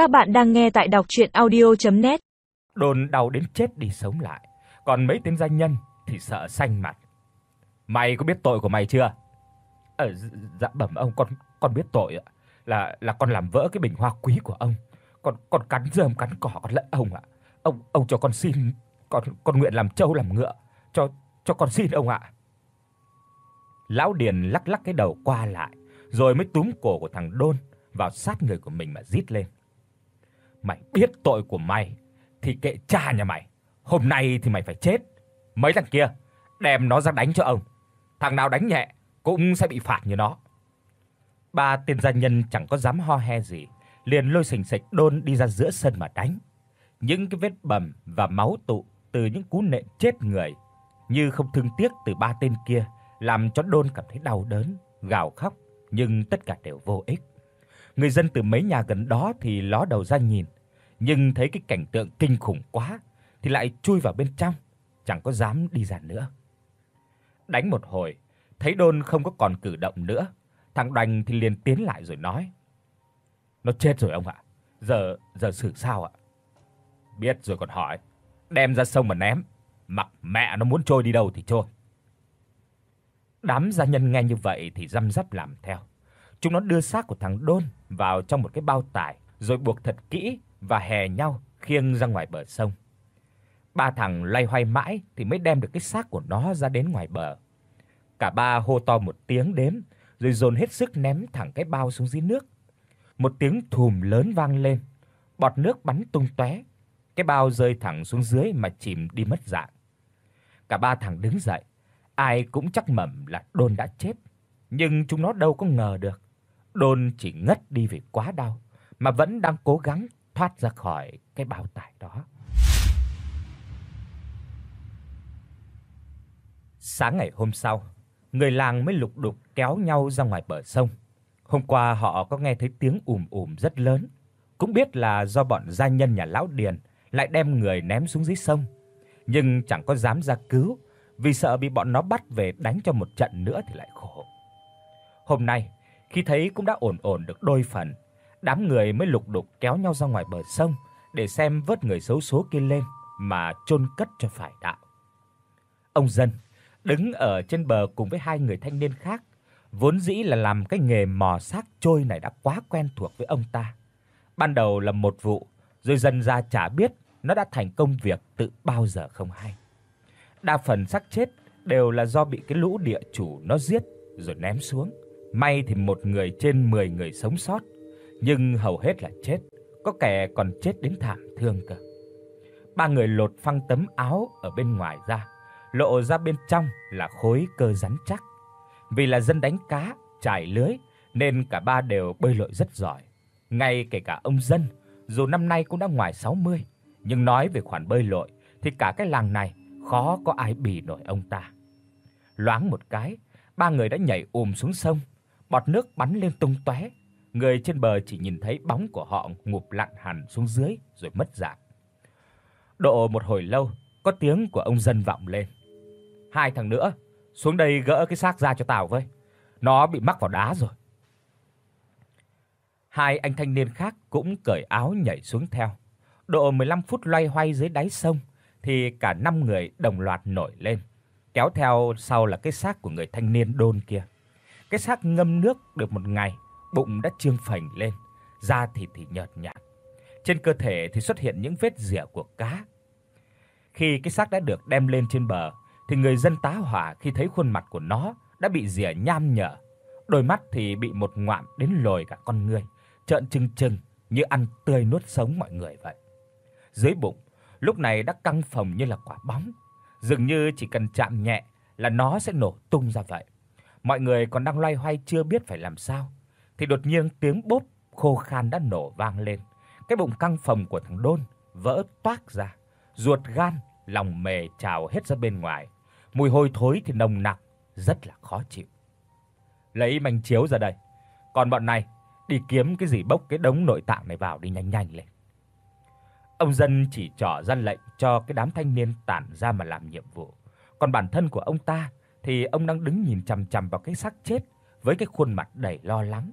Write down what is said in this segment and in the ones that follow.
Các bạn đang nghe tại đọc audio net Đồn đau đến chết đi sống lại, còn mấy tên danh nhân thì sợ xanh mặt. Mày có biết tội của mày chưa? Ờ dạ bẩm ông con con biết tội ạ. Là là con làm vỡ cái bình hoa quý của ông. Con con cắn rơm cắn cỏ con lẫn ông ạ. Ông ông cho con xin con con nguyện làm trâu làm ngựa, cho cho con xin ông ạ. Lão Điền lắc lắc cái đầu qua lại, rồi mới túm cổ của thằng Đôn vào sát người của mình mà rít lên. Mày biết tội của mày thì kệ cha nhà mày, hôm nay thì mày phải chết. Mấy thằng kia đem nó ra đánh cho ông. Thằng nào đánh nhẹ cũng sẽ bị phạt như nó. Ba tên gia nhân chẳng có dám ho he gì, liền lôi sình sịch Đôn đi ra giữa sân mà đánh. Những cái vết bầm và máu tụ từ những cú nện chết người như không thương tiếc từ ba tên kia, làm cho Đôn cảm thấy đau đớn, gào khóc, nhưng tất cả đều vô ích. Người dân từ mấy nhà gần đó thì ló đầu ra nhìn, nhưng thấy cái cảnh tượng kinh khủng quá thì lại chui vào bên trong, chẳng có dám đi ra nữa. Đánh một hồi, thấy Đôn không có còn cử động nữa, thằng Đoành thì liền tiến lại rồi nói: "Nó chết rồi ông ạ. Giờ giờ xử sao ạ?" Biết rồi còn hỏi, đem ra sông mà ném, mặc mẹ nó muốn trôi đi đâu thì trôi. Đám gia nhân nghe như vậy thì răm rắp làm theo. Chúng nó đưa xác của thằng Đôn vào trong một cái bao tải rồi buộc thật kỹ và hè nhau khiêng ra ngoài bờ sông. Ba thằng loay hoay mãi thì mới đem được cái xác của nó ra đến ngoài bờ. Cả ba hô to một tiếng đếm, rồi dồn hết sức ném thẳng cái bao xuống dưới nước. Một tiếng thùm lớn vang lên, bọt nước bắn tung tóe. Cái bao rơi thẳng xuống dưới mà chìm đi mất dạng. Cả ba thằng đứng dậy, ai cũng chắc mẩm là Đôn đã chết, nhưng chúng nó đâu có ngờ được. Đôn chỉ ngất đi vì quá đau mà vẫn đang cố gắng thoát ra khỏi cái bao tải đó. Sáng ngày hôm sau, người làng mới lục đục kéo nhau ra ngoài bờ sông. Hôm qua họ có nghe thấy tiếng ùm ùm rất lớn, cũng biết là do bọn gia nhân nhà lão Điền lại đem người ném xuống dưới sông, nhưng chẳng có dám ra cứu vì sợ bị bọn nó bắt về đánh cho một trận nữa thì lại khổ. Hôm nay, khi thấy cũng đã ổn ổn được đôi phần, đám người mới lục đục kéo nhau ra ngoài bờ sông để xem vớt người xấu số kia lên mà chôn cất cho phải đạo. Ông dân đứng ở trên bờ cùng với hai người thanh niên khác, vốn dĩ là làm cái nghề mò xác trôi này đã quá quen thuộc với ông ta. Ban đầu là một vụ, rồi dần ra chả biết nó đã thành công việc tự bao giờ không hay. Đa phần xác chết đều là do bị cái lũ địa chủ nó giết rồi ném xuống. May thì một người trên 10 người sống sót, nhưng hầu hết là chết, có kẻ còn chết đến thảm thương cơ. Ba người lột phăng tấm áo ở bên ngoài ra, lộ ra bên trong là khối cơ rắn chắc. Vì là dân đánh cá, trải lưới nên cả ba đều bơi lội rất giỏi. Ngay kể cả ông dân, dù năm nay cũng đã ngoài 60, nhưng nói về khoản bơi lội thì cả cái làng này khó có ai bì nổi ông ta. Loáng một cái, ba người đã nhảy ùm xuống sông, bọt nước bắn lên tung tóe. Người trên bờ chỉ nhìn thấy bóng của họ ngụp lặn hẳn xuống dưới rồi mất dạng. Độ một hồi lâu, có tiếng của ông dân vọng lên. Hai thằng nữa, xuống đây gỡ cái xác ra cho tao với. Nó bị mắc vào đá rồi. Hai anh thanh niên khác cũng cởi áo nhảy xuống theo. Độ 15 phút loay hoay dưới đáy sông thì cả năm người đồng loạt nổi lên, kéo theo sau là cái xác của người thanh niên đôn kia. Cái xác ngâm nước được một ngày, bụng đã trương phình lên, da thịt thì nhợt nhạt. Trên cơ thể thì xuất hiện những vết rỉa của cá. Khi cái xác đã được đem lên trên bờ thì người dân tá hỏa khi thấy khuôn mặt của nó đã bị rỉa nham nhở, đôi mắt thì bị một ngoạm đến lồi cả con người, trợn trừng trừng như ăn tươi nuốt sống mọi người vậy. Dưới bụng lúc này đã căng phồng như là quả bóng, dường như chỉ cần chạm nhẹ là nó sẽ nổ tung ra vậy. Mọi người còn đang loay hoay chưa biết phải làm sao thì đột nhiên tiếng bốp khô khan đã nổ vang lên. Cái bụng căng phồng của thằng Đôn vỡ toác ra, ruột gan, lòng mề trào hết ra bên ngoài. Mùi hôi thối thì nồng nặc, rất là khó chịu. Lấy manh chiếu ra đây. Còn bọn này đi kiếm cái gì bốc cái đống nội tạng này vào đi nhanh nhanh lên. Ông dân chỉ trỏ ra lệnh cho cái đám thanh niên tản ra mà làm nhiệm vụ. Còn bản thân của ông ta thì ông đang đứng nhìn chằm chằm vào cái xác chết với cái khuôn mặt đầy lo lắng.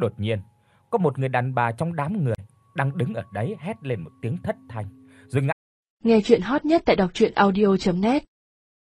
Đột nhiên, có một người đàn bà trong đám người đang đứng ở đấy hét lên một tiếng thất thanh, rồi ngã Nghe truyện hot nhất tại doctruyenaudio.net